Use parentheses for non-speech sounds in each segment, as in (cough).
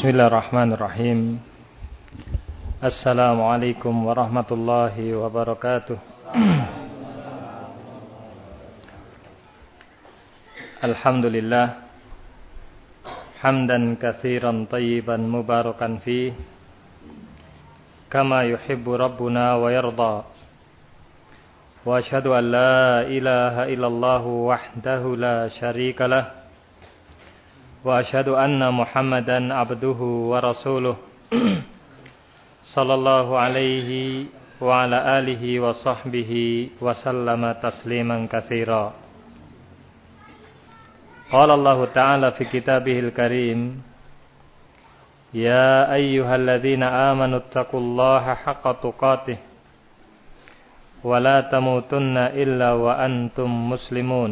Bismillahirrahmanirrahim. Assalamualaikum warahmatullahi wabarakatuh. (clears throat) Alhamdulillah Hamdan kathiran tayyiban mubarakan fi Kama yuhibbu Rabbuna wa yarda. Wa ashadu an la ilaha illallah wahdahu la sharika lah Wa ashadu anna muhammadan abduhu wa rasuluh Sallallahu alaihi wa ala alihi wa sahbihi wa sallama tasliman kathira قال الله تعالى في كتابه الكريم يا أيها الذين آمنوا اتقوا الله حق تقاته ولا تموتن إلا وأنتم مسلمون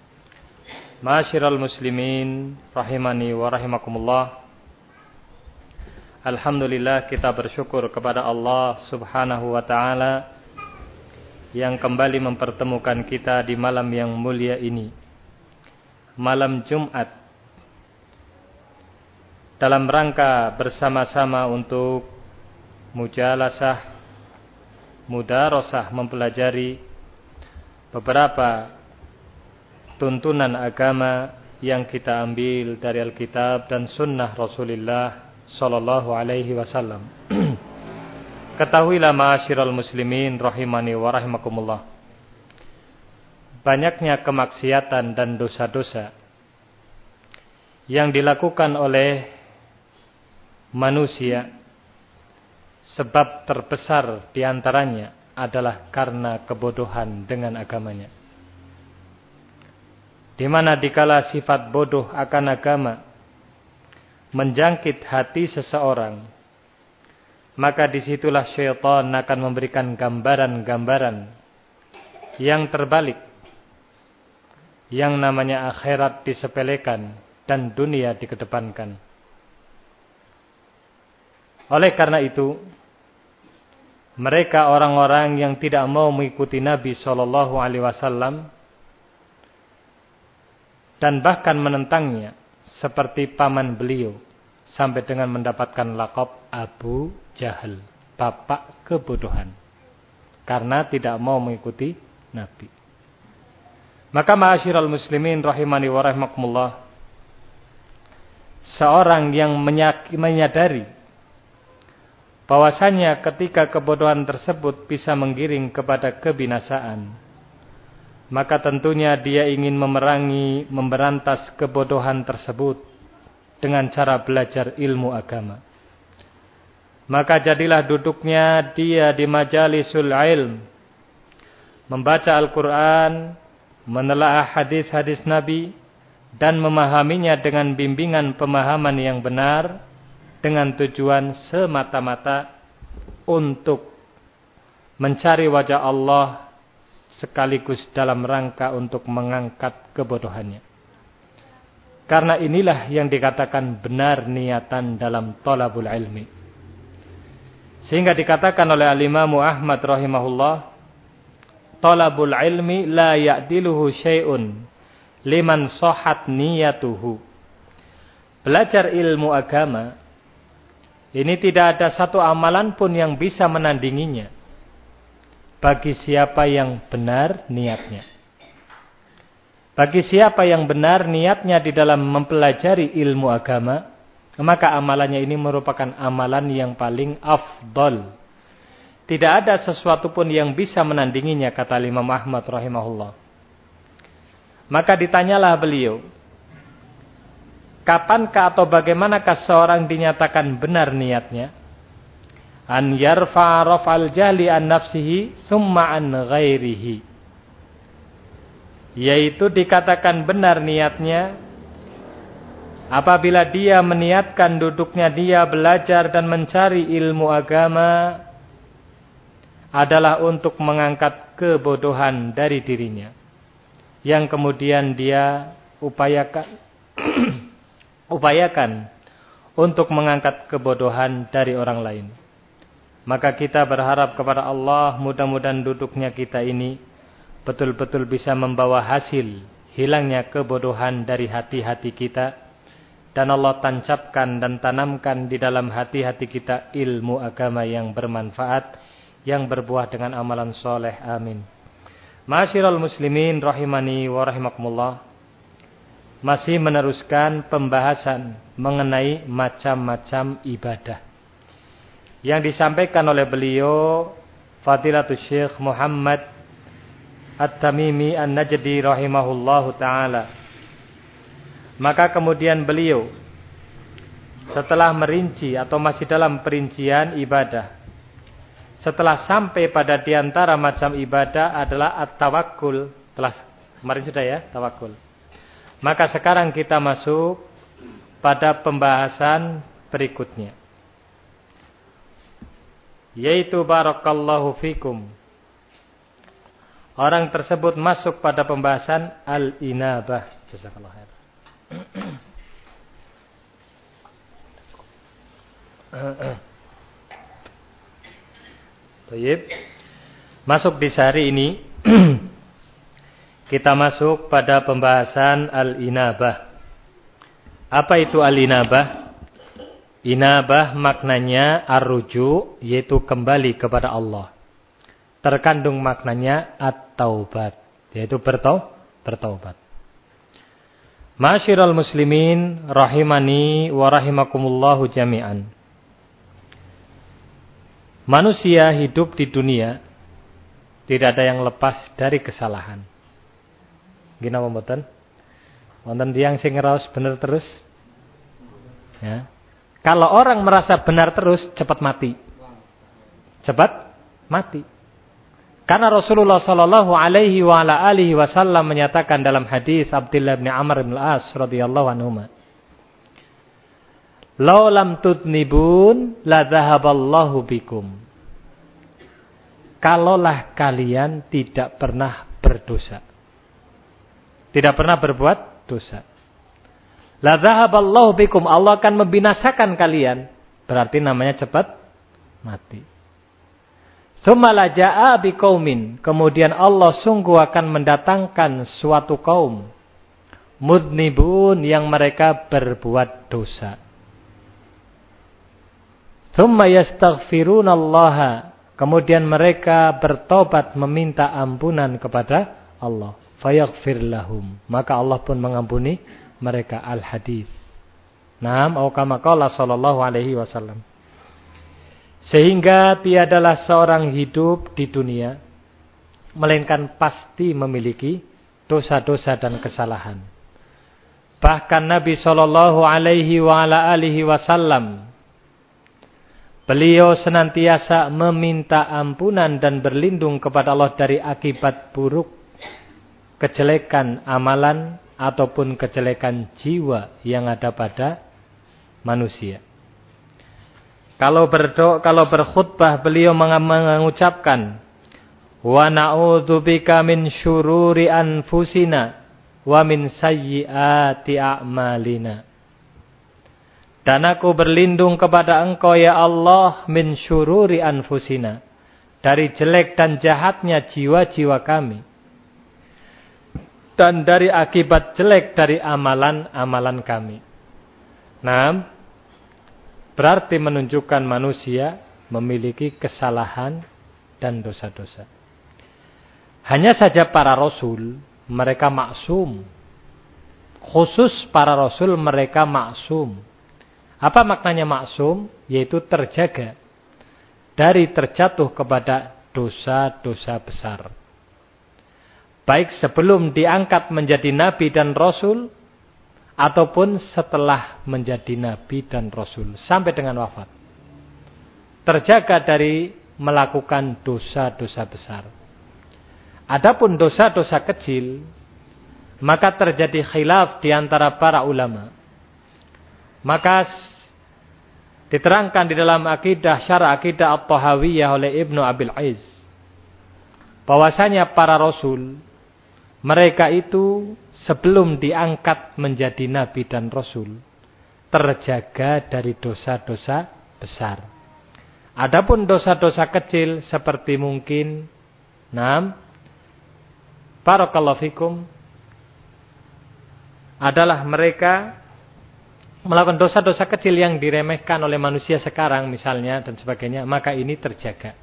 Masyiral muslimin rahimani wa rahimakumullah. Alhamdulillah kita bersyukur kepada Allah Subhanahu wa taala yang kembali mempertemukan kita di malam yang mulia ini. Malam Jumat. Dalam rangka bersama-sama untuk mujalasah, mudarosah mempelajari beberapa tuntunan agama yang kita ambil dari Alkitab dan Sunnah Rasulullah Sallallahu Alaihi Wasallam. (clears throat) Ketahuilah ma'asyiral muslimin rahimani wa rahimakumullah. Banyaknya kemaksiatan dan dosa-dosa yang dilakukan oleh manusia sebab terbesar di antaranya adalah karena kebodohan dengan agamanya. Di mana dikala sifat bodoh akan agama menjangkit hati seseorang, maka di situlah syaitan akan memberikan gambaran-gambaran yang terbalik. Yang namanya akhirat disepelekan dan dunia dikedepankan. Oleh karena itu, mereka orang-orang yang tidak mau mengikuti Nabi Shallallahu Alaihi Wasallam dan bahkan menentangnya seperti paman beliau sampai dengan mendapatkan lakop Abu Jahal, bapak kebodohan. Karena tidak mau mengikuti Nabi. Maka ma'asyiral muslimin rahimani wa rahimakumullah. Seorang yang menyadari bahwasanya ketika kebodohan tersebut bisa menggiring kepada kebinasaan, maka tentunya dia ingin memerangi, memberantas kebodohan tersebut dengan cara belajar ilmu agama. Maka jadilah duduknya dia di majalisul ilm. Membaca Al-Quran, menelaah hadis-hadis Nabi, dan memahaminya dengan bimbingan pemahaman yang benar, dengan tujuan semata-mata untuk mencari wajah Allah sekaligus dalam rangka untuk mengangkat kebodohannya. Karena inilah yang dikatakan benar niatan dalam tolabul ilmi. Sehingga dikatakan oleh al-Imam Ahmad rahimahullah, talabul ilmi la ya'diluhu syai'un liman sohat niyatuhu. Belajar ilmu agama ini tidak ada satu amalan pun yang bisa menandinginya bagi siapa yang benar niatnya. Bagi siapa yang benar niatnya di dalam mempelajari ilmu agama, maka amalannya ini merupakan amalan yang paling afdol. Tidak ada sesuatu pun yang bisa menandinginya kata Imam Ahmad rahimahullah. Maka ditanyalah beliau, kapankah atau bagaimanakah seorang dinyatakan benar niatnya? An yarfa raf'al jahli an nafsihi summa an ghairihi. Yaitu dikatakan benar niatnya apabila dia meniatkan duduknya dia belajar dan mencari ilmu agama adalah untuk mengangkat kebodohan dari dirinya yang kemudian dia upayakan (clears throat) upayakan untuk mengangkat kebodohan dari orang lain maka kita berharap kepada Allah mudah-mudahan duduknya kita ini betul-betul bisa membawa hasil hilangnya kebodohan dari hati-hati kita. Dan Allah tancapkan dan tanamkan di dalam hati-hati kita ilmu agama yang bermanfaat yang berbuah dengan amalan soleh. Amin. Masyiral muslimin rahimani wa rahimakumullah. Masih meneruskan pembahasan mengenai macam-macam ibadah yang disampaikan oleh beliau Fadilatul Syekh Muhammad At-Tamimi An-Najdi rahimahullahu taala maka kemudian beliau setelah merinci atau masih dalam perincian ibadah. Setelah sampai pada di antara macam ibadah adalah at-tawakkul. Telah kemarin sudah ya, tawakul. Maka sekarang kita masuk pada pembahasan berikutnya. Yaitu barakallahu fikum. Orang tersebut masuk pada pembahasan al-inabah. Jazakallah khair. Baik. Masuk di sehari ini (clears throat) kita masuk pada pembahasan al-inabah. Apa itu al-inabah? Inabah maknanya arruju yaitu kembali kepada Allah. Terkandung maknanya at-taubat yaitu bertaubat. Masyiral muslimin rahimani wa rahimakumullahu jami'an. Manusia hidup di dunia tidak ada yang lepas dari kesalahan. Gina mboten? Wonten tiyang sing ngeraos bener terus? Ya. Kalau orang merasa benar terus cepat mati. Cepat mati. Karena Rasulullah Shallallahu Alaihi wa ala alihi Wasallam menyatakan dalam hadis Abdullah bin Amr bin Al As radhiyallahu anhu, "Lau lam tudnibun la dhahaballahu bikum." Kalaulah kalian tidak pernah berdosa. Tidak pernah berbuat dosa. La dhahaballahu bikum. Allah akan membinasakan kalian. Berarti namanya cepat mati. Tsumma ja'a biqaumin. Kemudian Allah sungguh akan mendatangkan suatu kaum mudnibun yang mereka berbuat dosa. Tsumma yastaghfirunallaha. Kemudian mereka bertobat meminta ampunan kepada Allah. Fayaghfir lahum. Maka Allah pun mengampuni mereka al-hadis. Naam, atau kama qala sallallahu alaihi wasallam. Sehingga tiadalah seorang hidup di dunia melainkan pasti memiliki dosa-dosa dan kesalahan. Bahkan Nabi Shallallahu Alaihi Wasallam beliau senantiasa meminta ampunan dan berlindung kepada Allah dari akibat buruk kejelekan amalan ataupun kejelekan jiwa yang ada pada manusia. Kalau berdoa, kalau berkhutbah beliau mengucapkan wa na'udzubika min syururi anfusina wa min sayyiati a'malina. Dan aku berlindung kepada engkau ya Allah min syururi anfusina. Dari jelek dan jahatnya jiwa-jiwa kami. Dan dari akibat jelek dari amalan-amalan kami. Nah, berarti menunjukkan manusia memiliki kesalahan dan dosa-dosa. Hanya saja para rasul mereka maksum. Khusus para rasul mereka maksum. Apa maknanya maksum? Yaitu terjaga dari terjatuh kepada dosa-dosa besar. Baik sebelum diangkat menjadi nabi dan rasul ataupun setelah menjadi nabi dan rasul sampai dengan wafat. Terjaga dari melakukan dosa-dosa besar. Adapun dosa-dosa kecil, maka terjadi khilaf di antara para ulama. Maka diterangkan di dalam akidah syara akidah At-Tahawiyah oleh Ibnu Abil Aiz bahwasanya para rasul mereka itu sebelum diangkat menjadi nabi dan rasul terjaga dari dosa-dosa besar. Adapun dosa-dosa kecil seperti mungkin nam barakallahu fikum adalah mereka melakukan dosa-dosa kecil yang diremehkan oleh manusia sekarang misalnya dan sebagainya, maka ini terjaga.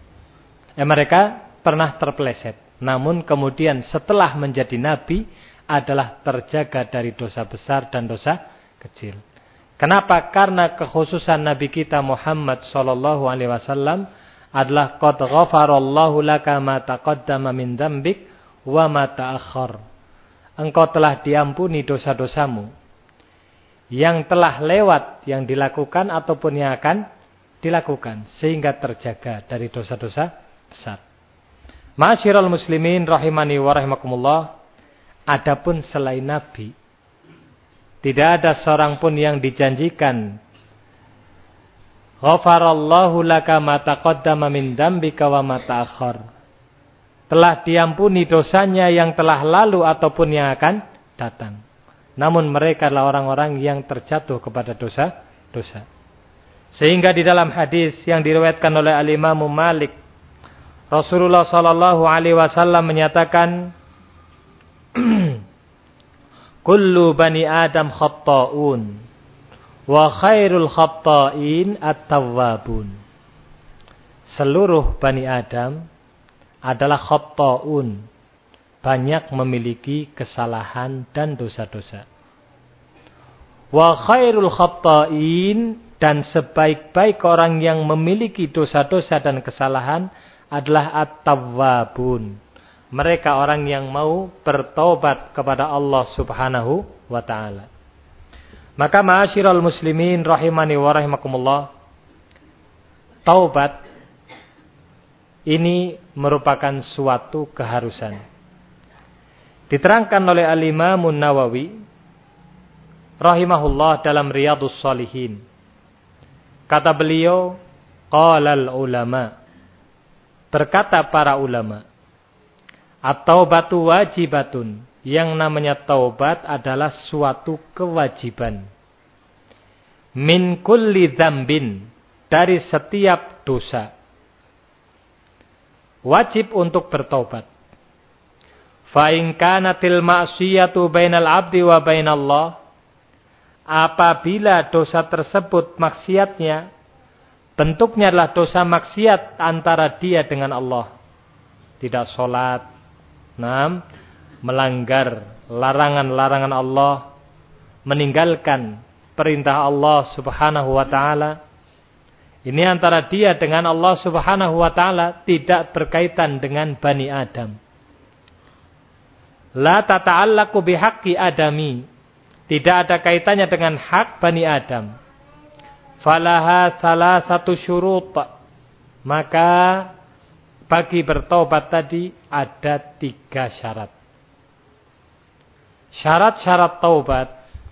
Eh, mereka pernah terpeleset. Namun kemudian setelah menjadi nabi adalah terjaga dari dosa besar dan dosa kecil. Kenapa? Karena kekhususan Nabi kita Muhammad sallallahu alaihi wasallam adalah qad ghafarallahu laka ma taqaddama min dzambik wa ma ta'akhkhar. Engkau telah diampuni dosa-dosamu yang telah lewat yang dilakukan ataupun yang akan dilakukan sehingga terjaga dari dosa-dosa besar. Masyiral muslimin rahimani wa rahimakumullah. Adapun selain nabi tidak ada seorang pun yang dijanjikan Ghafarallahu laka ma taqaddama min dambika wa ma ta'akhkhar. Telah diampuni dosanya yang telah lalu ataupun yang akan datang. Namun mereka adalah orang-orang yang terjatuh kepada dosa-dosa. Sehingga di dalam hadis yang diriwayatkan oleh Al-Imam Malik Rasulullah sallallahu alaihi wasallam menyatakan (clears throat) Kullu bani Adam khatta'un wa khairul khatta'in at-tawwabun. Seluruh bani Adam adalah khatta'un banyak memiliki kesalahan dan dosa-dosa. Wa khairul khatta'in dan sebaik-baik orang yang memiliki dosa-dosa dan kesalahan adalah at-tawwabun. Mereka orang yang mau bertobat kepada Allah Subhanahu wa taala. Maka ma'asyiral muslimin rahimani wa rahimakumullah. Taubat ini merupakan suatu keharusan Diterangkan oleh Al-Imam Nawawi rahimahullah dalam Riyadhus Salihin. Kata beliau, qalal ulama. Berkata para ulama, atau batu wajibatun. Yang namanya taubat adalah suatu kewajiban. Min kulli dzambin dari setiap dosa. Wajib untuk. Fa'in kanatil ma'siyatu bainal abdi wa bainallah. Apabila dosa tersebut maksiatnya, bentuknya adalah dosa maksiat antara dia dengan Allah. Tidak sholat, nam, melanggar larangan-larangan Allah, meninggalkan perintah Allah subhanahu wa ta'ala. Ini antara dia dengan Allah subhanahu wa ta'ala tidak berkaitan dengan Bani Adam la tata'allaku bihaqqi adami. Tidak ada kaitannya dengan hak Bani Adam. Falaha salah satu syurut. Maka bagi bertobat tadi ada tiga syarat. Syarat-syarat taubat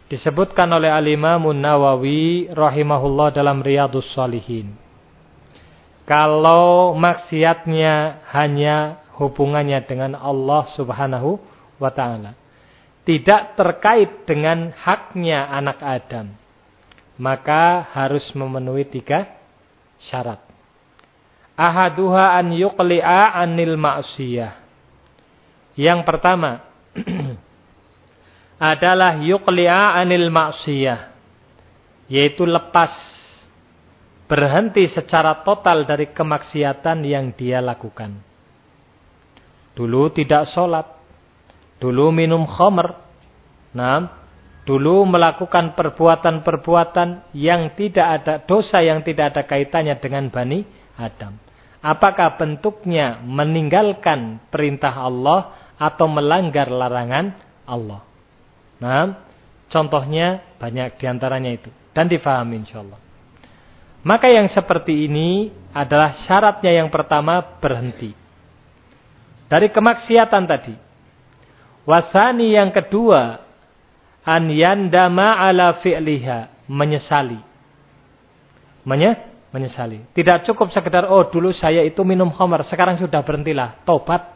disebutkan oleh Al-Imam Nawawi rahimahullah dalam Riyadus Salihin. Kalau maksiatnya hanya hubungannya dengan Allah Subhanahu wa taala. Tidak terkait dengan haknya anak Adam. Maka harus memenuhi tiga syarat. Ahaduha an yuqli'a anil ma'siyah. Yang pertama (clears throat) adalah yuqli'a anil ma'siyah. Yaitu lepas berhenti secara total dari kemaksiatan yang dia lakukan. Dulu tidak sholat, Dulu minum khamr. Nah, dulu melakukan perbuatan-perbuatan yang tidak ada dosa yang tidak ada kaitannya dengan Bani Adam. Apakah bentuknya meninggalkan perintah Allah atau melanggar larangan Allah? Nah, contohnya banyak di antaranya itu dan difahami insyaallah. Maka yang seperti ini adalah syaratnya yang pertama berhenti. Dari kemaksiatan tadi. Wasani yang kedua, an yandama ala fi'liha, menyesali. Menye menyesali. Tidak cukup sekedar oh dulu saya itu minum khamar, sekarang sudah berhentilah, tobat.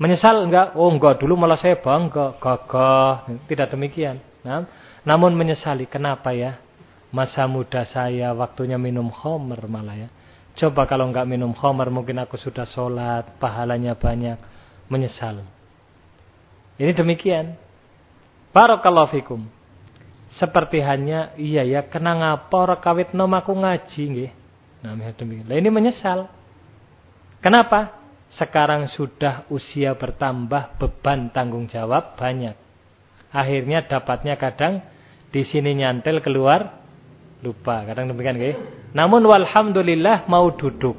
Menyesal enggak? Oh enggak, dulu malah saya bangga, gagah. Tidak demikian. Nah, namun menyesali, kenapa ya? Masa muda saya waktunya minum khamar malah ya. Coba kalau enggak minum khamar mungkin aku sudah sholat, pahalanya banyak. Menyesal. Ini demikian. Barakallahu fikum. Seperti hanya iya ya kena ngapa kawit nom aku ngaji nggih. Nah. Lah ini menyesal. Kenapa? Sekarang sudah usia bertambah, beban tanggung jawab banyak. Akhirnya dapatnya kadang di sini nyantel keluar lupa. Kadang demikian nggih. Namun walhamdulillah mau duduk.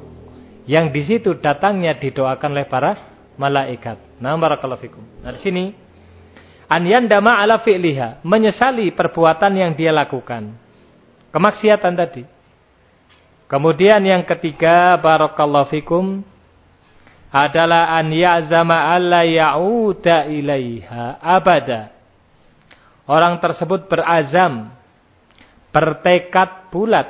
Yang di situ datangnya didoakan oleh para malaikat. Nah, barakallahu fikum. Nah, di sini an yandama ala fi'liha, menyesali perbuatan yang dia lakukan. Kemaksiatan tadi. Kemudian yang ketiga barakallahu fikum adalah an ya'zama alla ya'uda ilaiha abada. Orang tersebut berazam, bertekad bulat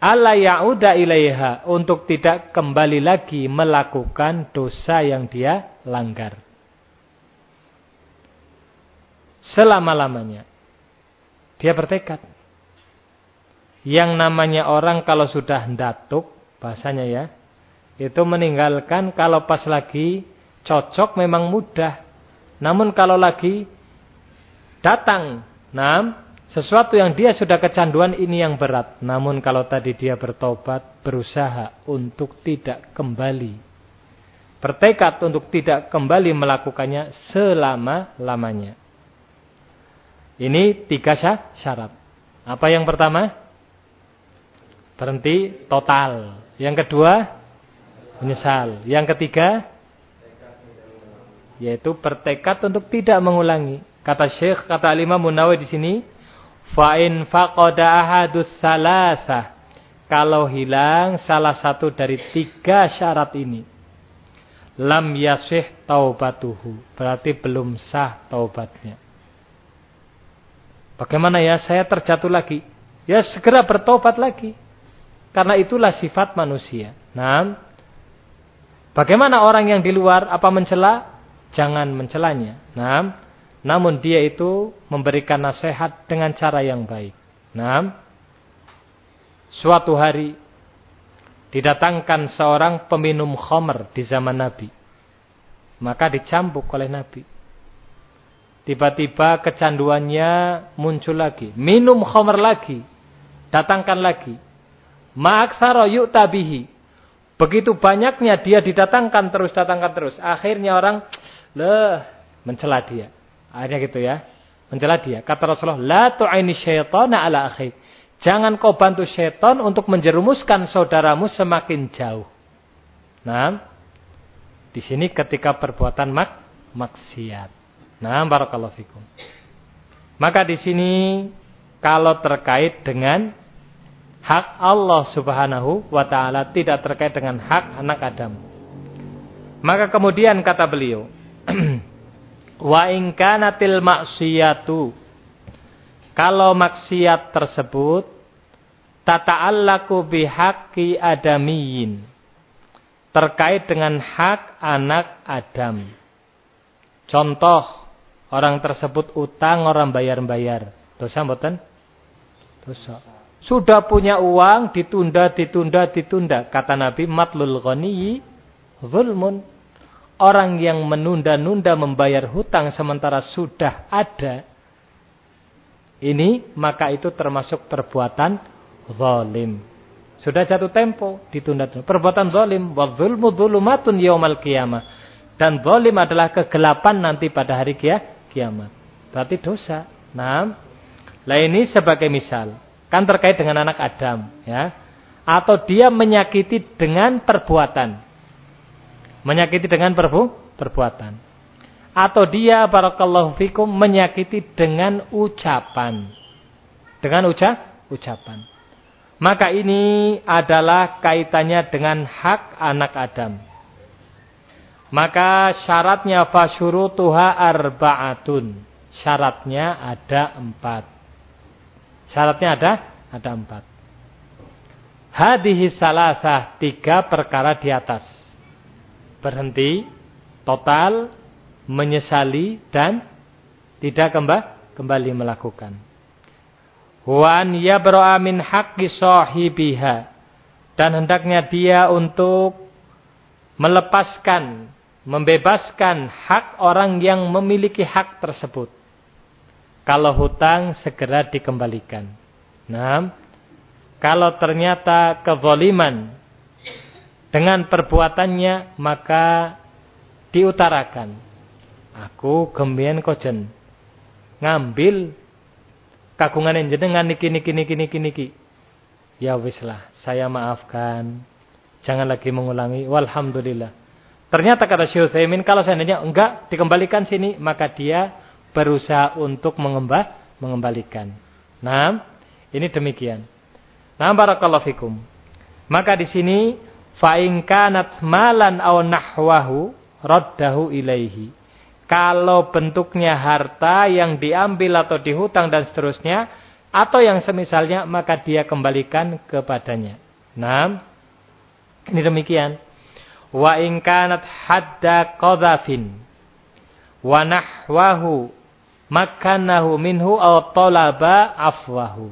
alla ya'uda ilaiha untuk tidak kembali lagi melakukan dosa yang dia langgar selama-lamanya. Dia bertekad. Yang namanya orang kalau sudah datuk, bahasanya ya, itu meninggalkan kalau pas lagi cocok memang mudah. Namun kalau lagi datang, nah, sesuatu yang dia sudah kecanduan ini yang berat. Namun kalau tadi dia bertobat, berusaha untuk tidak kembali. Bertekad untuk tidak kembali melakukannya selama-lamanya. Ini tiga syarat. Apa yang pertama? Berhenti total. Yang kedua, menyesal. Yang ketiga, yaitu bertekad untuk tidak mengulangi. Kata Syekh, kata Alimah Munawi di sini, fa'in faqada ahadus salasah. Kalau hilang salah satu dari tiga syarat ini, lam yasih taubatuhu. Berarti belum sah taubatnya. Bagaimana ya saya terjatuh lagi? Ya segera bertobat lagi. Karena itulah sifat manusia. Nah, bagaimana orang yang di luar apa mencela? Jangan mencelanya. Nah, namun dia itu memberikan nasihat dengan cara yang baik. Nah, suatu hari didatangkan seorang peminum khamr di zaman Nabi. Maka dicambuk oleh Nabi. Tiba-tiba kecanduannya muncul lagi. Minum khamr lagi. Datangkan lagi. Ma'aksara yu'tabihi. Begitu banyaknya dia didatangkan terus, datangkan terus. Akhirnya orang, leh, mencela dia. Akhirnya gitu ya. Mencela dia. Kata Rasulullah, La tu'aini syaitana ala akhir. Jangan kau bantu syaitan untuk menjerumuskan saudaramu semakin jauh. Nah, di sini ketika perbuatan mak maksiat. Nah, barakallahu fikum. Maka di sini kalau terkait dengan hak Allah Subhanahu wa taala tidak terkait dengan hak anak Adam. Maka kemudian kata beliau, (clears throat) wa in kanatil maksiyatu kalau maksiat tersebut tata'allaku bihaqqi adamiyin terkait dengan hak anak Adam. Contoh Orang tersebut utang, orang bayar-bayar. Dosa mboten? Dosa. Sudah punya uang, ditunda, ditunda, ditunda. Kata Nabi, matlul ghaniyi zulmun. Orang yang menunda-nunda membayar hutang sementara sudah ada. Ini, maka itu termasuk perbuatan zalim. Sudah jatuh tempo, ditunda. Perbuatan zalim. Wa zulmu zulumatun yaumal qiyamah. Dan zalim adalah kegelapan nanti pada hari kia, kiamat. Berarti dosa. Nah, lah ini sebagai misal. Kan terkait dengan anak Adam. ya Atau dia menyakiti dengan perbuatan. Menyakiti dengan perbu perbuatan. Atau dia, barakallahu fikum, menyakiti dengan ucapan. Dengan uca ucapan. Maka ini adalah kaitannya dengan hak anak Adam. Maka syaratnya fasyurutuha arba'atun. Syaratnya ada empat. Syaratnya ada ada empat. Hadihi salasah tiga perkara di atas. Berhenti, total, menyesali dan tidak kembali melakukan. Wan yabro'a min haqqi sahibiha dan hendaknya dia untuk melepaskan, membebaskan hak orang yang memiliki hak tersebut. Kalau hutang segera dikembalikan. Nah, kalau ternyata kezaliman dengan perbuatannya maka diutarakan. Aku gembien kojen ngambil kagungan jenengan niki niki niki niki niki. Ya wis lah, saya maafkan. Jangan lagi mengulangi. Walhamdulillah. Ternyata kata Syekh Utsaimin kalau seandainya enggak dikembalikan sini, maka dia berusaha untuk mengembah, mengembalikan. Nah, ini demikian. Nah, barakallahu fikum. Maka di sini fa malan aw nahwahu raddahu ilaihi. Kalau bentuknya harta yang diambil atau dihutang dan seterusnya atau yang semisalnya maka dia kembalikan kepadanya. Nah, ini demikian. Wa in kanat hadda qadhafin wa nahwahu makanahu minhu aw talaba afwahu.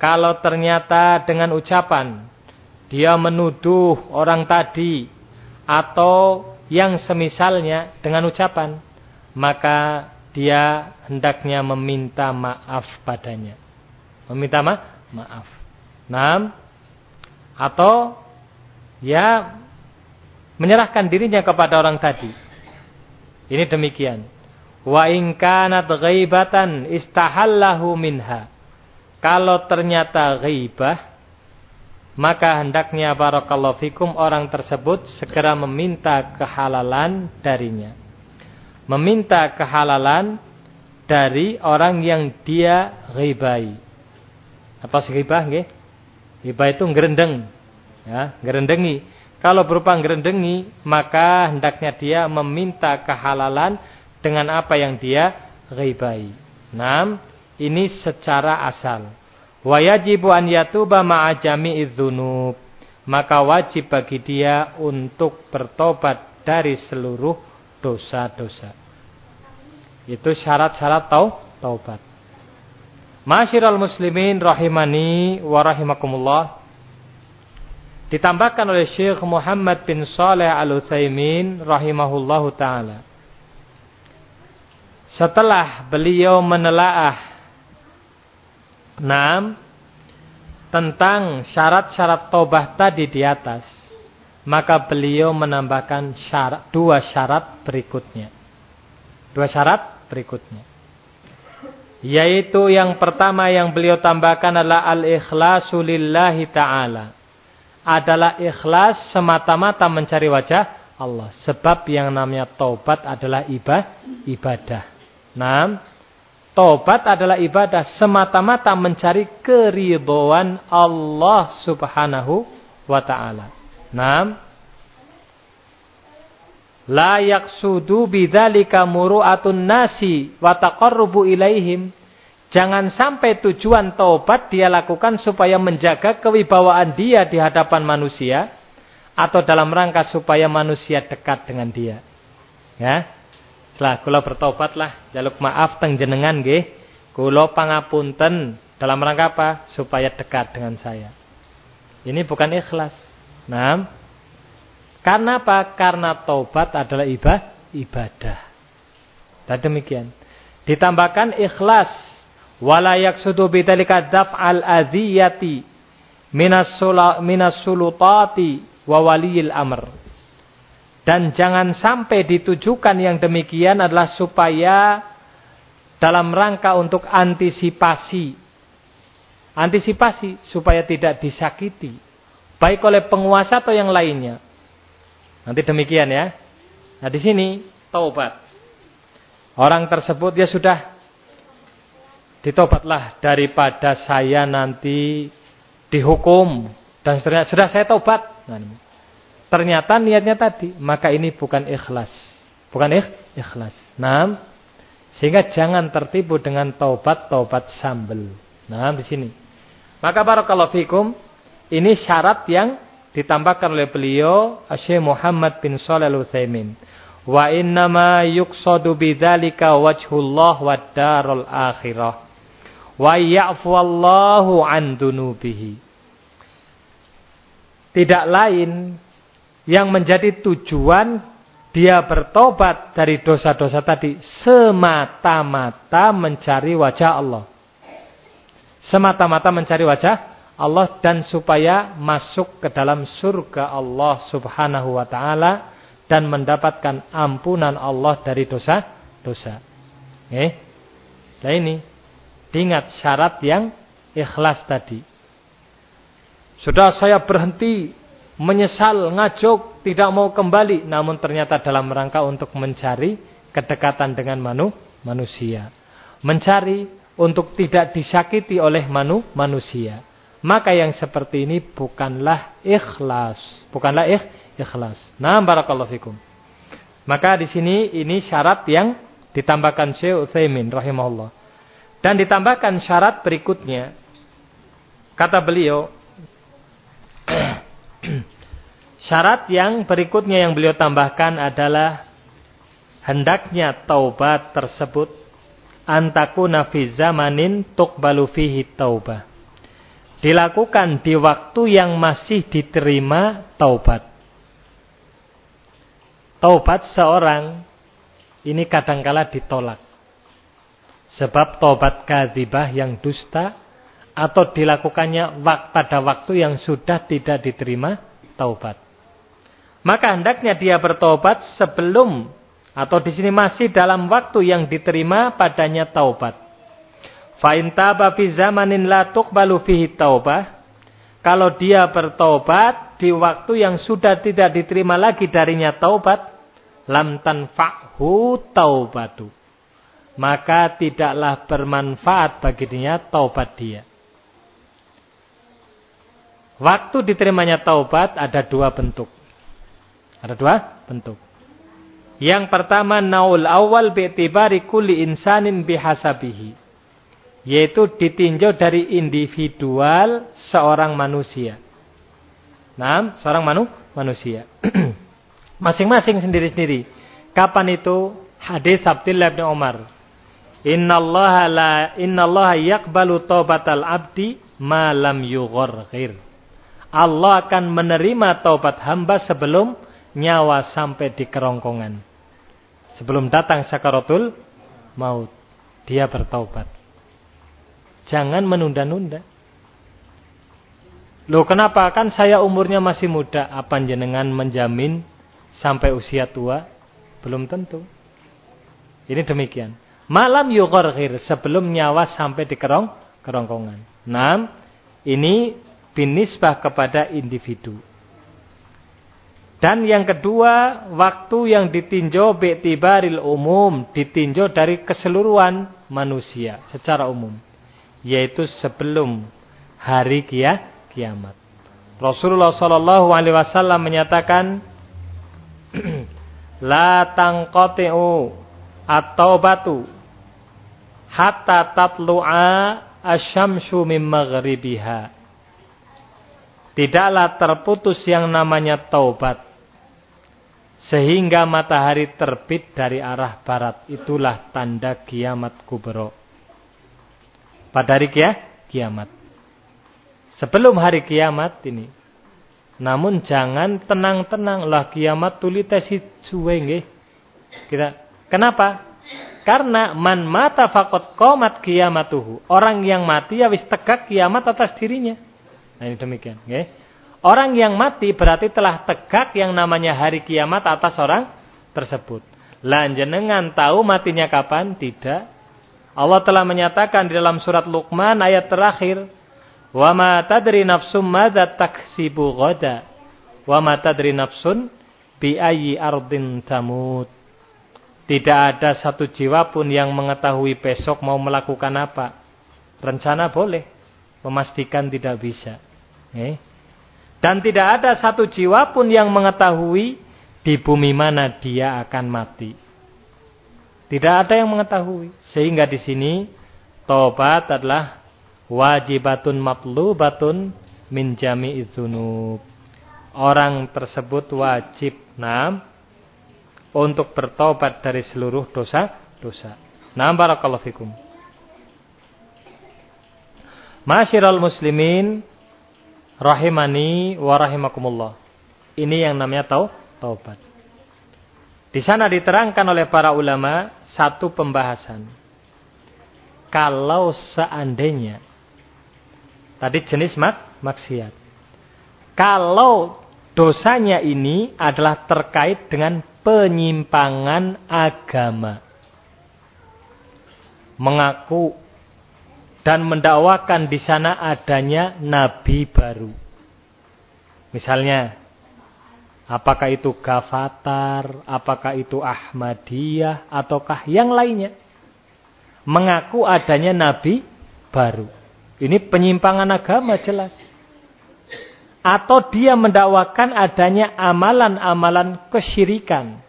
Kalau ternyata dengan ucapan dia menuduh orang tadi atau yang semisalnya dengan ucapan maka dia hendaknya meminta maaf padanya. Meminta ma maaf. Nam atau ya menyerahkan dirinya kepada orang tadi. Ini demikian. Wa in kanat istahallahu minha. Kalau ternyata ghaibah maka hendaknya barakallahu fikum orang tersebut segera meminta kehalalan darinya meminta kehalalan dari orang yang dia ghibai. Apa sih ghibah nggih? Ghibah itu ngerendeng. Ya, ngerendengi. Kalau berupa ngerendengi, maka hendaknya dia meminta kehalalan dengan apa yang dia ghibai. Nam, ini secara asal. Wa yajibu an yatuba ma'a jami'i dzunub. Maka wajib bagi dia untuk bertobat dari seluruh dosa-dosa. Itu syarat-syarat tau taubat. Masyiral muslimin rahimani wa rahimakumullah. Ditambahkan oleh Syekh Muhammad bin Saleh Al-Utsaimin rahimahullahu taala. Setelah beliau menelaah enam tentang syarat-syarat tobat tadi di atas, maka beliau menambahkan syarat, dua syarat berikutnya. Dua syarat berikutnya. Yaitu yang pertama yang beliau tambahkan adalah al-ikhlasu lillahi ta'ala. Adalah ikhlas semata-mata mencari wajah Allah. Sebab yang namanya taubat adalah ibadah. Nah, taubat adalah ibadah semata-mata mencari keridhaan Allah subhanahu wa ta'ala. Nah, la yaksudu bidzalika muru'atun nasi wa taqarrubu ilaihim. Jangan sampai tujuan taubat dia lakukan supaya menjaga kewibawaan dia di hadapan manusia atau dalam rangka supaya manusia dekat dengan dia. Ya. Setelah kula bertobatlah, jaluk maaf teng jenengan nggih. Kula pangapunten dalam rangka apa? Supaya dekat dengan saya. Ini bukan ikhlas. Nah, karena apa? Karena taubat adalah ibadah. Dan demikian. Ditambahkan ikhlas. Wala yaksudu bidzalika daf'al adhiyati minas sulutati wa waliyil amr. Dan jangan sampai ditujukan yang demikian adalah supaya dalam rangka untuk antisipasi. Antisipasi supaya tidak disakiti. Baik oleh penguasa atau yang lainnya. Nanti demikian ya. Nah di sini taubat. Orang tersebut ya sudah ditobatlah daripada saya nanti dihukum dan seterusnya. Sudah saya taubat. Nah, ternyata niatnya tadi, maka ini bukan ikhlas. Bukan ikh, ikhlas. Nah, sehingga jangan tertipu dengan taubat-taubat sambel. Nah, di sini. Maka barakallahu fikum, ini syarat yang ditambahkan oleh beliau Syekh Muhammad bin Shalih Al-Utsaimin. Wa innama yuqsadu bidzalika wajhullah wad darul akhirah. Wa ya'fu Allahu an dunubihi. Tidak lain yang menjadi tujuan dia bertobat dari dosa-dosa tadi semata-mata mencari wajah Allah. Semata-mata mencari wajah Allah dan supaya masuk ke dalam surga Allah Subhanahu wa taala dan mendapatkan ampunan Allah dari dosa-dosa. Eh? Nah ini ingat syarat yang ikhlas tadi. Sudah saya berhenti menyesal, ngajuk, tidak mau kembali, namun ternyata dalam rangka untuk mencari kedekatan dengan manu, manusia. Mencari untuk tidak disakiti oleh manu, manusia. Maka yang seperti ini bukanlah ikhlas. Bukanlah ikh, ikhlas. Nah, barakallahu fikum. Maka di sini ini syarat yang ditambahkan Syekh Utsaimin rahimahullah. Dan ditambahkan syarat berikutnya. Kata beliau, (clears throat) syarat yang berikutnya yang beliau tambahkan adalah hendaknya taubat tersebut antakuna fi zamanin tuqbalu fihi taubah. Dilakukan di waktu yang masih diterima taubat. Taubat seorang ini kadangkala ditolak. Sebab taubat kadzibah yang dusta atau dilakukannya pada waktu yang sudah tidak diterima taubat. Maka hendaknya dia bertobat sebelum atau di sini masih dalam waktu yang diterima padanya taubat. Fa in taba fi zamanin la tuqbalu fihi taubah. Kalau dia bertobat di waktu yang sudah tidak diterima lagi darinya taubat, lam tanfa'hu taubatu. Maka tidaklah bermanfaat bagi dia taubat dia. Waktu diterimanya taubat ada dua bentuk. Ada dua bentuk. Yang pertama naul awal bi'tibari kulli insanin bihasabihi. Yaitu ditinjau dari individual seorang manusia. Nah, seorang manu, manusia. (clears throat) Masing-masing sendiri-sendiri. Kapan itu? Hadis Abdullah bin Umar. Innallaha la innallaha yaqbalu taubatal abdi ma lam yughir. Allah akan menerima taubat hamba sebelum nyawa sampai di kerongkongan. Sebelum datang sakaratul maut dia bertaubat. Jangan menunda-nunda. Loh kenapa? Kan saya umurnya masih muda. Apa jenengan menjamin sampai usia tua? Belum tentu. Ini demikian malam yugharghir sebelum nyawa sampai di kerong kerongkongan enam ini binisbah kepada individu dan yang kedua, waktu yang ditinjau bi'tibaril umum, ditinjau dari keseluruhan manusia secara umum, yaitu sebelum hari kia, kiamat. Rasulullah sallallahu alaihi wasallam menyatakan (clears throat) la tangqati'u at-taubatu hatta tatlu'a asyamsu min maghribiha. Tidaklah terputus yang namanya taubat sehingga matahari terbit dari arah barat. Itulah tanda kiamat kubro. Pada hari kia, kiamat. Sebelum hari kiamat ini. Namun jangan tenang-tenang lah kiamat tulitesi suwe Kita kenapa? Karena man mata fakot komat kiamatuhu. Orang yang mati ya wis tegak kiamat atas dirinya. Nah ini demikian, nggih. Orang yang mati berarti telah tegak yang namanya hari kiamat atas orang tersebut. Lanjenengan tahu matinya kapan? Tidak. Allah telah menyatakan di dalam surat Luqman ayat terakhir, "Wa ma tadri nafsum madza taksibu ghada, wa ma tadri nafsun bi ayyi ardin tamut." Tidak ada satu jiwa pun yang mengetahui besok mau melakukan apa. Rencana boleh, memastikan tidak bisa. Eh? Dan tidak ada satu jiwa pun yang mengetahui di bumi mana dia akan mati. Tidak ada yang mengetahui. Sehingga di sini tobat adalah wajibatun matlubatun min jami'i dzunub. Orang tersebut wajib nam untuk bertobat dari seluruh dosa-dosa. Nah, barakallahu fikum. Masyiral muslimin rahimani wa rahimakumullah. Ini yang namanya tau taubat. Di sana diterangkan oleh para ulama satu pembahasan. Kalau seandainya tadi jenis mak maksiat. Kalau dosanya ini adalah terkait dengan penyimpangan agama. Mengaku dan mendakwakan di sana adanya nabi baru. Misalnya, apakah itu Gafatar, apakah itu Ahmadiyah, ataukah yang lainnya. Mengaku adanya nabi baru. Ini penyimpangan agama jelas atau dia mendakwakan adanya amalan-amalan kesyirikan.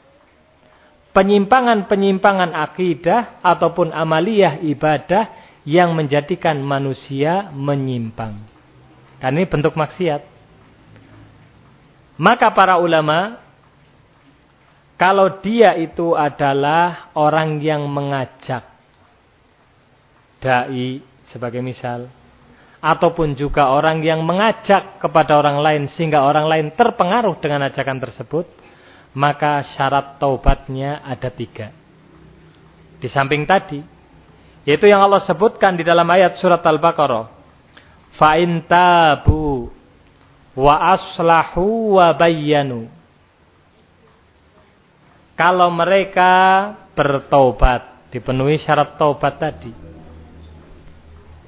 Penyimpangan-penyimpangan akidah ataupun amaliyah ibadah yang menjadikan manusia menyimpang. Kan ini bentuk maksiat. Maka para ulama kalau dia itu adalah orang yang mengajak dai sebagai misal ataupun juga orang yang mengajak kepada orang lain sehingga orang lain terpengaruh dengan ajakan tersebut, maka syarat taubatnya ada tiga. Di samping tadi, yaitu yang Allah sebutkan di dalam ayat surat Al-Baqarah. Fa'in tabu wa aslahu wa bayyanu. Kalau mereka bertobat, dipenuhi syarat taubat tadi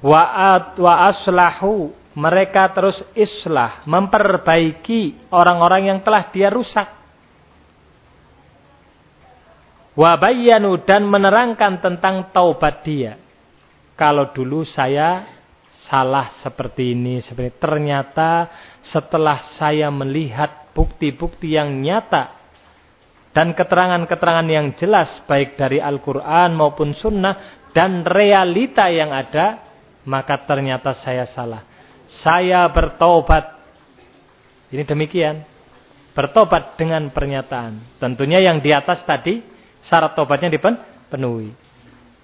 Wa'at wa aslahu. Mereka terus islah. Memperbaiki orang-orang yang telah dia rusak. Wa dan menerangkan tentang taubat dia. Kalau dulu saya salah seperti ini. Seperti ternyata setelah saya melihat bukti-bukti yang nyata dan keterangan-keterangan yang jelas baik dari Al-Quran maupun Sunnah dan realita yang ada maka ternyata saya salah. Saya bertobat. Ini demikian. Bertobat dengan pernyataan. Tentunya yang di atas tadi syarat tobatnya dipenuhi.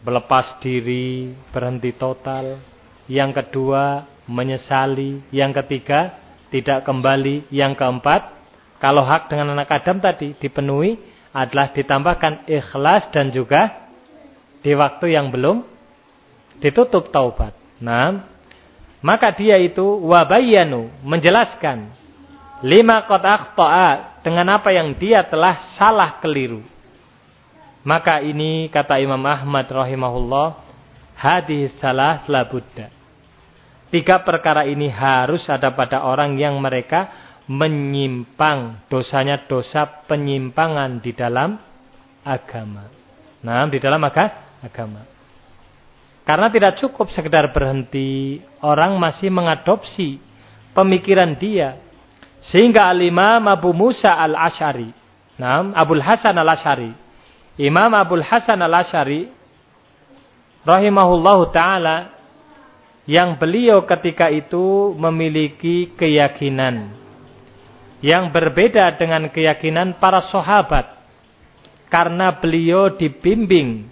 Melepas diri, berhenti total. Yang kedua, menyesali. Yang ketiga, tidak kembali. Yang keempat, kalau hak dengan anak Adam tadi dipenuhi adalah ditambahkan ikhlas dan juga di waktu yang belum ditutup taubat. Nah, maka dia itu wabayanu menjelaskan lima qad akhta'a dengan apa yang dia telah salah keliru. Maka ini kata Imam Ahmad rahimahullah, hadis salah la buddha. Tiga perkara ini harus ada pada orang yang mereka menyimpang dosanya dosa penyimpangan di dalam agama. Nah, di dalam agama. Karena tidak cukup sekedar berhenti, orang masih mengadopsi pemikiran dia. Sehingga al-Imam Abu Musa al-Ash'ari, nah, Abul Hasan al-Ash'ari, Imam Abul Hasan al-Ash'ari, rahimahullahu ta'ala, yang beliau ketika itu memiliki keyakinan yang berbeda dengan keyakinan para sahabat karena beliau dibimbing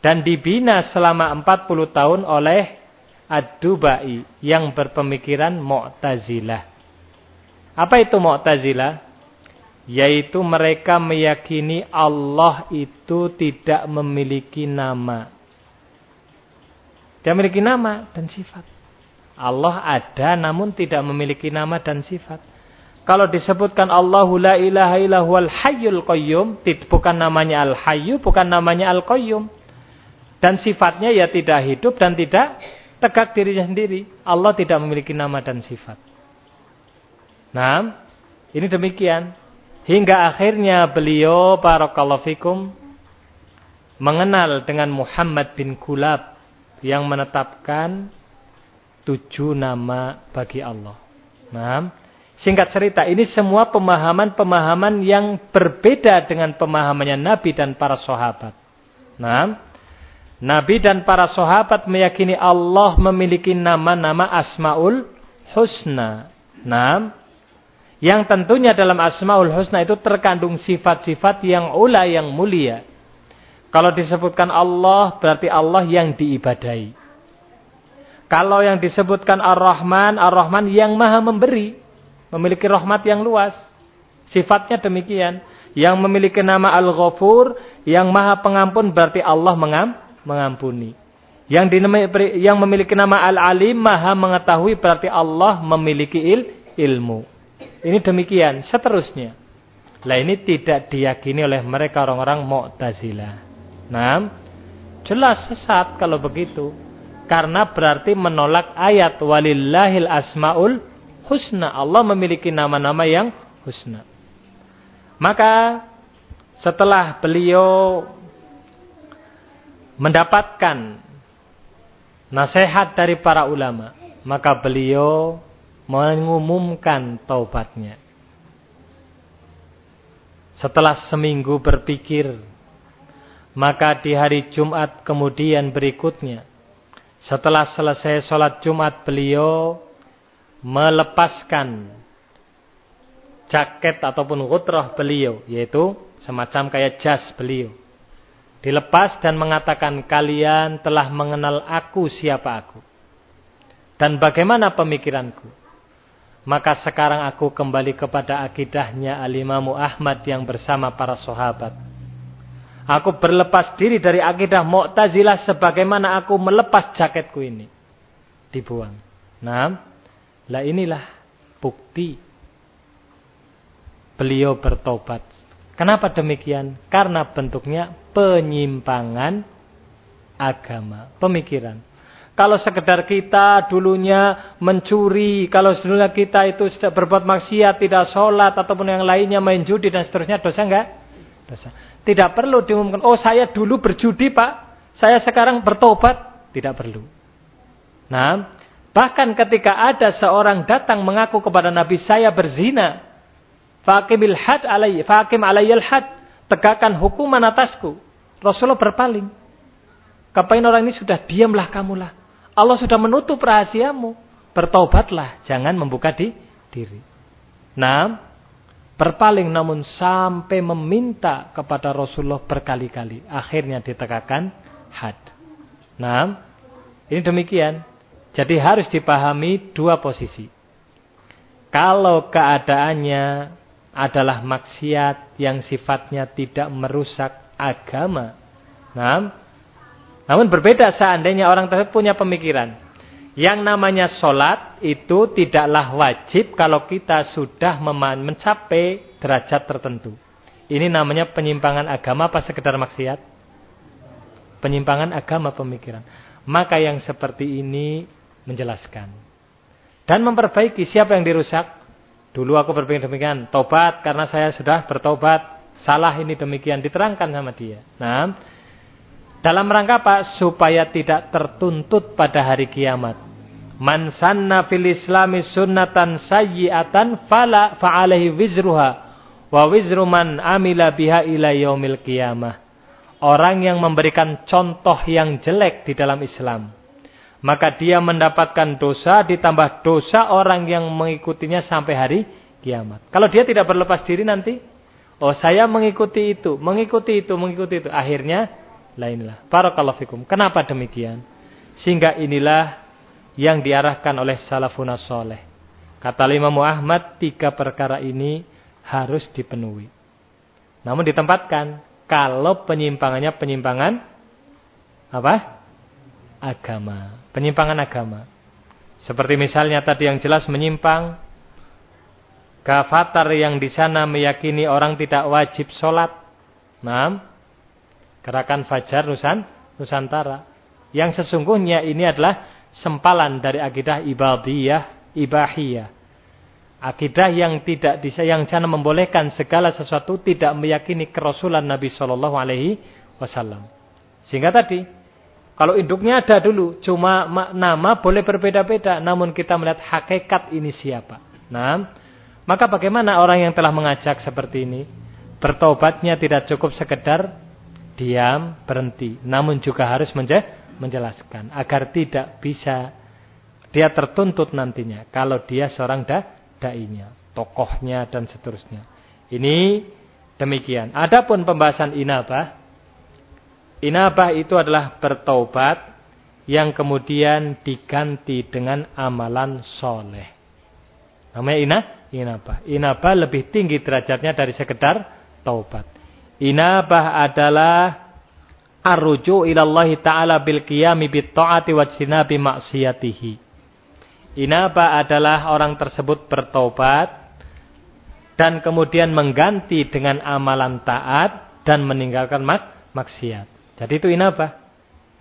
dan dibina selama 40 tahun oleh Ad-Dubai yang berpemikiran Mu'tazilah. Apa itu Mu'tazilah? Yaitu mereka meyakini Allah itu tidak memiliki nama. Dia memiliki nama dan sifat. Allah ada namun tidak memiliki nama dan sifat. Kalau disebutkan Allahu la ilaha illahu al hayyul qayyum, bukan namanya al hayyu, bukan namanya al qayyum. Dan sifatnya ya tidak hidup dan tidak tegak dirinya sendiri. Allah tidak memiliki nama dan sifat. Nah, ini demikian. Hingga akhirnya beliau, barakallahu fikum, mengenal dengan Muhammad bin Kulab yang menetapkan tujuh nama bagi Allah. Nah, singkat cerita, ini semua pemahaman-pemahaman yang berbeda dengan pemahamannya Nabi dan para sahabat. Nah, Nabi dan para sahabat meyakini Allah memiliki nama-nama Asmaul Husna. Nah, yang tentunya dalam Asmaul Husna itu terkandung sifat-sifat yang ula yang mulia. Kalau disebutkan Allah berarti Allah yang diibadai. Kalau yang disebutkan Ar-Rahman, Ar-Rahman yang maha memberi. Memiliki rahmat yang luas. Sifatnya demikian. Yang memiliki nama Al-Ghafur, yang maha pengampun berarti Allah mengam mengampuni. Yang, yang memiliki nama Al-Alim maha mengetahui berarti Allah memiliki il, ilmu. Ini demikian, seterusnya. Lah ini tidak diyakini oleh mereka orang-orang Mu'tazilah. Nah, jelas sesat kalau begitu. Karena berarti menolak ayat walillahil asmaul husna. Allah memiliki nama-nama yang husna. Maka setelah beliau mendapatkan nasihat dari para ulama, maka beliau mengumumkan taubatnya. Setelah seminggu berpikir, maka di hari Jumat kemudian berikutnya, setelah selesai sholat Jumat beliau melepaskan jaket ataupun gutrah beliau, yaitu semacam kayak jas beliau dilepas dan mengatakan kalian telah mengenal aku siapa aku? Dan bagaimana pemikiranku? Maka sekarang aku kembali kepada akidahnya alimamu Ahmad yang bersama para sahabat. Aku berlepas diri dari akidah Mu'tazilah sebagaimana aku melepas jaketku ini. Dibuang. Nah lah inilah bukti beliau bertobat Kenapa demikian? Karena bentuknya penyimpangan agama, pemikiran. Kalau sekedar kita dulunya mencuri, kalau dulunya kita itu sudah berbuat maksiat, tidak sholat, ataupun yang lainnya main judi dan seterusnya, dosa enggak? Dosa. Tidak perlu diumumkan, oh saya dulu berjudi pak, saya sekarang bertobat. Tidak perlu. Nah, bahkan ketika ada seorang datang mengaku kepada Nabi saya berzina, Fakimil had alaiy, fakim alayyal had. Tegakkan hukuman atasku. Rasulullah berpaling. Kapain orang ini sudah diamlah kamulah. Allah sudah menutup rahasiamu. Bertobatlah, jangan membuka di diri. Nah, berpaling namun sampai meminta kepada Rasulullah berkali-kali. Akhirnya ditegakkan had. Nah, ini demikian. Jadi harus dipahami dua posisi. Kalau keadaannya adalah maksiat yang sifatnya tidak merusak agama. Nah, namun berbeda seandainya orang tersebut punya pemikiran. Yang namanya sholat itu tidaklah wajib kalau kita sudah mencapai derajat tertentu. Ini namanya penyimpangan agama apa sekedar maksiat? Penyimpangan agama pemikiran. Maka yang seperti ini menjelaskan. Dan memperbaiki siapa yang dirusak? Dulu aku berpikir demikian, tobat karena saya sudah bertobat. Salah ini demikian diterangkan sama dia. Nah, dalam rangka apa? Supaya tidak tertuntut pada hari kiamat. Man sanna fil islami sunnatan sayyi'atan fala fa'alaihi wizruha wa wizru man amila biha ila yaumil qiyamah. Orang yang memberikan contoh yang jelek di dalam Islam maka dia mendapatkan dosa ditambah dosa orang yang mengikutinya sampai hari kiamat. Kalau dia tidak berlepas diri nanti, oh saya mengikuti itu, mengikuti itu, mengikuti itu. Akhirnya lainlah. Barakallahu fikum. Kenapa demikian? Sehingga inilah yang diarahkan oleh salafun soleh. Kata Imam Ahmad, tiga perkara ini harus dipenuhi. Namun ditempatkan, kalau penyimpangannya penyimpangan apa? Agama, penyimpangan agama. Seperti misalnya tadi yang jelas menyimpang kafatar yang di sana meyakini orang tidak wajib sholat. Nah, gerakan fajar nusan, Nusantara. Yang sesungguhnya ini adalah sempalan dari akidah ibadiyah, ibahiyah. Akidah yang tidak bisa yang sana membolehkan segala sesuatu tidak meyakini kerasulan Nabi Shallallahu Alaihi Wasallam. Sehingga tadi kalau induknya ada dulu, cuma nama boleh berbeda-beda, namun kita melihat hakikat ini siapa. Nah, maka bagaimana orang yang telah mengajak seperti ini? Bertobatnya tidak cukup sekedar diam, berhenti. Namun juga harus menjelaskan agar tidak bisa dia tertuntut nantinya kalau dia seorang da dainya, tokohnya dan seterusnya. Ini demikian. Adapun pembahasan inabah, inabah itu adalah bertobat yang kemudian diganti dengan amalan soleh. Namanya ina, inabah. Inabah lebih tinggi derajatnya dari sekedar taubat. Inabah adalah arruju ilallahi ta'ala bil qiyami bit ta'ati wa jinabi maksiatihi. Inabah adalah orang tersebut bertobat dan kemudian mengganti dengan amalan taat dan meninggalkan mak maksiat. Jadi itu inabah.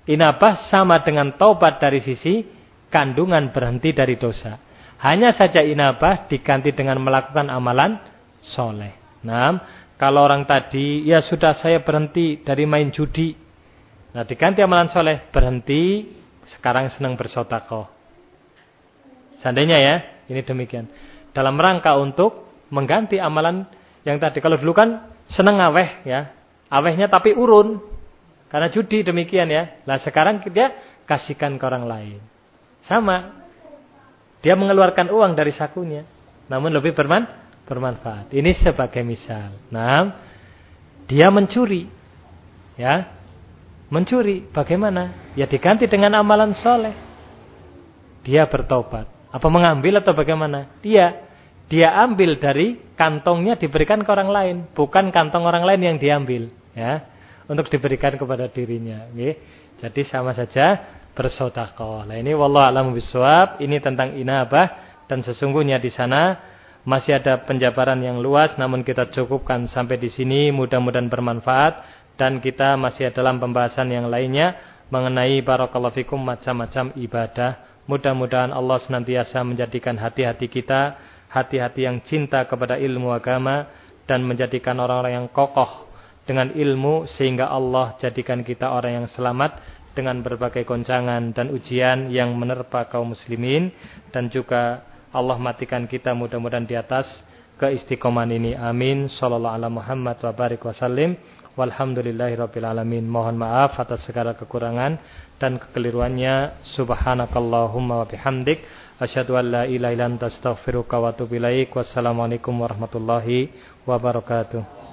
Inabah sama dengan taubat dari sisi kandungan berhenti dari dosa. Hanya saja inabah diganti dengan melakukan amalan soleh. Nah, kalau orang tadi, ya sudah saya berhenti dari main judi. Nah, diganti amalan soleh, berhenti, sekarang senang bersotakoh. Seandainya ya, ini demikian. Dalam rangka untuk mengganti amalan yang tadi. Kalau dulu kan senang aweh ya. Awehnya tapi urun. Karena judi demikian ya. Nah sekarang dia kasihkan ke orang lain. Sama. Dia mengeluarkan uang dari sakunya. Namun lebih berman bermanfaat. Ini sebagai misal. Nah, dia mencuri. Ya. Mencuri. Bagaimana? Ya diganti dengan amalan soleh. Dia bertobat. Apa mengambil atau bagaimana? Dia. Dia ambil dari kantongnya diberikan ke orang lain. Bukan kantong orang lain yang diambil. Ya untuk diberikan kepada dirinya. Okay. Jadi sama saja bersodakoh. Nah ini wallah alam biswab. Ini tentang inabah dan sesungguhnya di sana masih ada penjabaran yang luas. Namun kita cukupkan sampai di sini. Mudah-mudahan bermanfaat dan kita masih dalam pembahasan yang lainnya mengenai barakallahu fikum macam-macam ibadah. Mudah-mudahan Allah senantiasa menjadikan hati-hati kita hati-hati yang cinta kepada ilmu agama dan menjadikan orang-orang yang kokoh dengan ilmu sehingga Allah jadikan kita orang yang selamat dengan berbagai goncangan dan ujian yang menerpa kaum muslimin. Dan juga Allah matikan kita mudah-mudahan di atas keistiqomahan ini. Amin. Sallallahu ala Muhammad wa barik wasallim walhamdulillahirabbil alamin. Mohon maaf atas segala kekurangan dan kekeliruannya. Subhanakallahumma wa bihamdik. Asyhadu an la ilaha illa anta astaghfiruka wa atubu ilaik. Wassalamualaikum warahmatullahi wabarakatuh